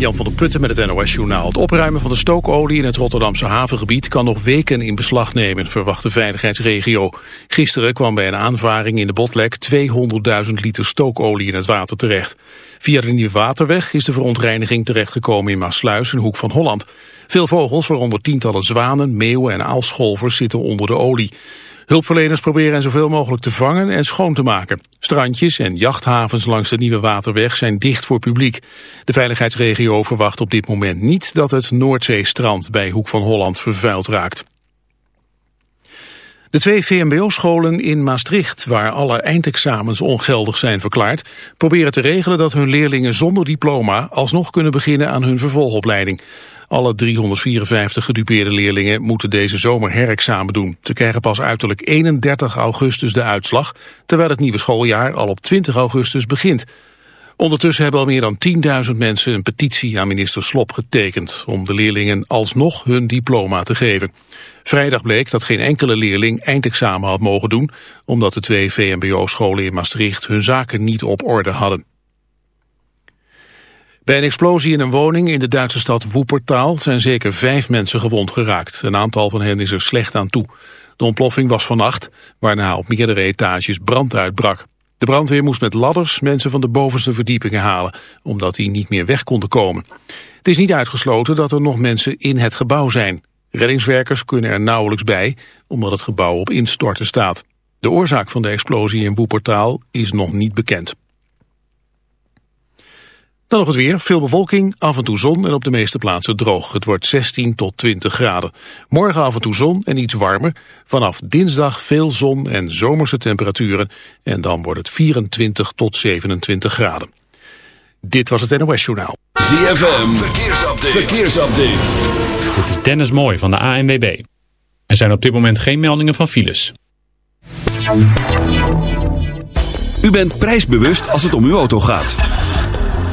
Jan van der Putten met het NOS-journaal. Het opruimen van de stookolie in het Rotterdamse havengebied kan nog weken in beslag nemen, verwacht de veiligheidsregio. Gisteren kwam bij een aanvaring in de Botlek 200.000 liter stookolie in het water terecht. Via de Nieuwe Waterweg is de verontreiniging terechtgekomen in Maasluis, een hoek van Holland. Veel vogels, waaronder tientallen zwanen, meeuwen en aalscholvers, zitten onder de olie. Hulpverleners proberen zoveel mogelijk te vangen en schoon te maken. Strandjes en jachthavens langs de Nieuwe Waterweg zijn dicht voor publiek. De veiligheidsregio verwacht op dit moment niet dat het Noordzeestrand bij Hoek van Holland vervuild raakt. De twee VMBO-scholen in Maastricht, waar alle eindexamens ongeldig zijn verklaard, proberen te regelen dat hun leerlingen zonder diploma alsnog kunnen beginnen aan hun vervolgopleiding. Alle 354 gedupeerde leerlingen moeten deze zomer herexamen doen. Ze krijgen pas uiterlijk 31 augustus de uitslag, terwijl het nieuwe schooljaar al op 20 augustus begint. Ondertussen hebben al meer dan 10.000 mensen een petitie aan minister Slop getekend om de leerlingen alsnog hun diploma te geven. Vrijdag bleek dat geen enkele leerling eindexamen had mogen doen, omdat de twee VMBO-scholen in Maastricht hun zaken niet op orde hadden. Bij een explosie in een woning in de Duitse stad Woepertaal zijn zeker vijf mensen gewond geraakt. Een aantal van hen is er slecht aan toe. De ontploffing was vannacht, waarna op meerdere etages brand uitbrak. De brandweer moest met ladders mensen van de bovenste verdiepingen halen, omdat die niet meer weg konden komen. Het is niet uitgesloten dat er nog mensen in het gebouw zijn. Reddingswerkers kunnen er nauwelijks bij, omdat het gebouw op instorten staat. De oorzaak van de explosie in Woepertaal is nog niet bekend. Dan nog het weer. Veel bewolking, af en toe zon en op de meeste plaatsen droog. Het wordt 16 tot 20 graden. Morgen af en toe zon en iets warmer. Vanaf dinsdag veel zon en zomerse temperaturen. En dan wordt het 24 tot 27 graden. Dit was het NOS Journaal. ZFM, verkeersupdate. verkeersupdate. Dit is Dennis Mooi van de ANWB. Er zijn op dit moment geen meldingen van files. U bent prijsbewust als het om uw auto gaat.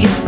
to get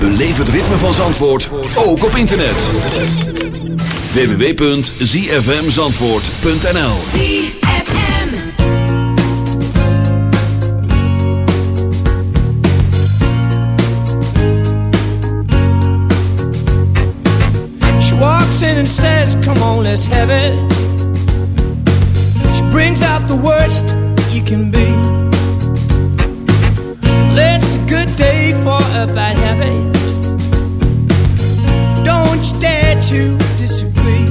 Beleef het ritme van Zandvoort, ook op internet. www.zfmzandvoort.nl ZFM. She walks in and says, Come on, let's have it. She brings out the worst you can be. It's a good day for a bad habit. Don't you dare to disagree.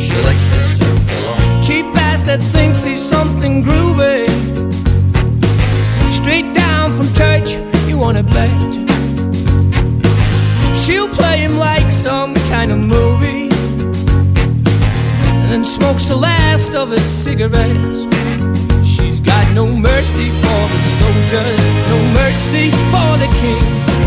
She likes to serve along. Cheap ass that thinks he's something groovy. Straight down from church, you wanna bet. She'll play him like some kind of movie And then smokes the last of his cigarettes She's got no mercy for the soldiers No mercy for the king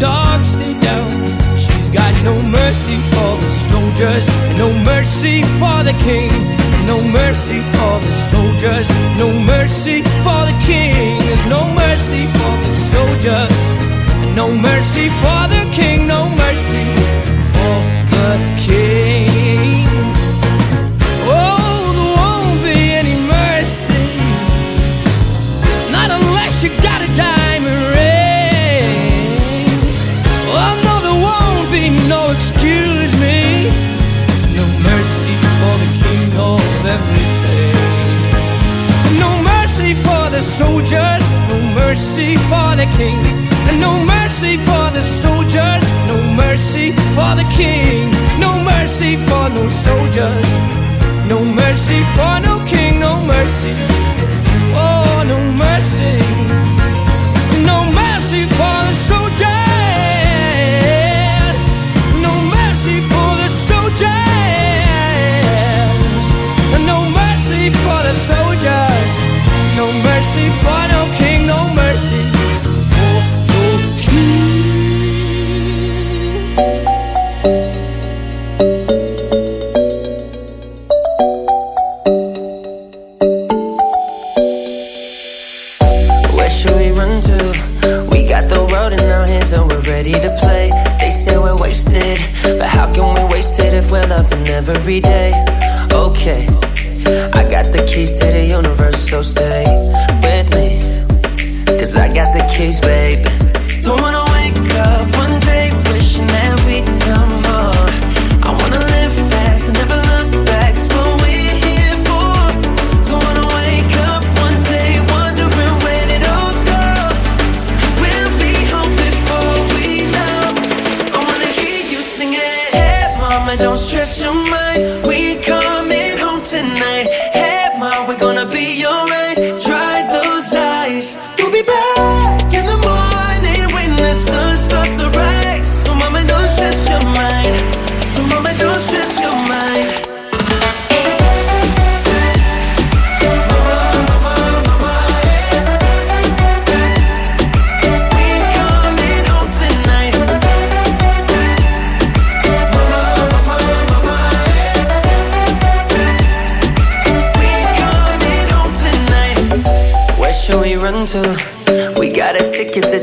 dog, stay down. She's got no mercy for the soldiers, no mercy for the king, no mercy for the soldiers, no mercy for the king. There's no mercy for the soldiers. No mercy for the king, no mercy for the king.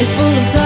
is full of time.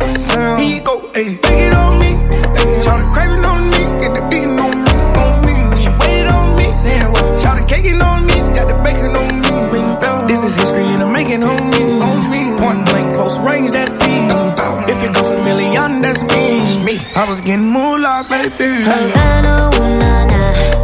Here you go, ayy, take it on me. Shout the craving on me, get the on me, on me. She waited on me, then what? Shout the caking on me, got the bacon on me. This is history and I'm making on me, on me. Point blank, close range, that feed. If it goes a million, that's me. me. I was getting moolah, baby. Havana, ooh, nah, nah.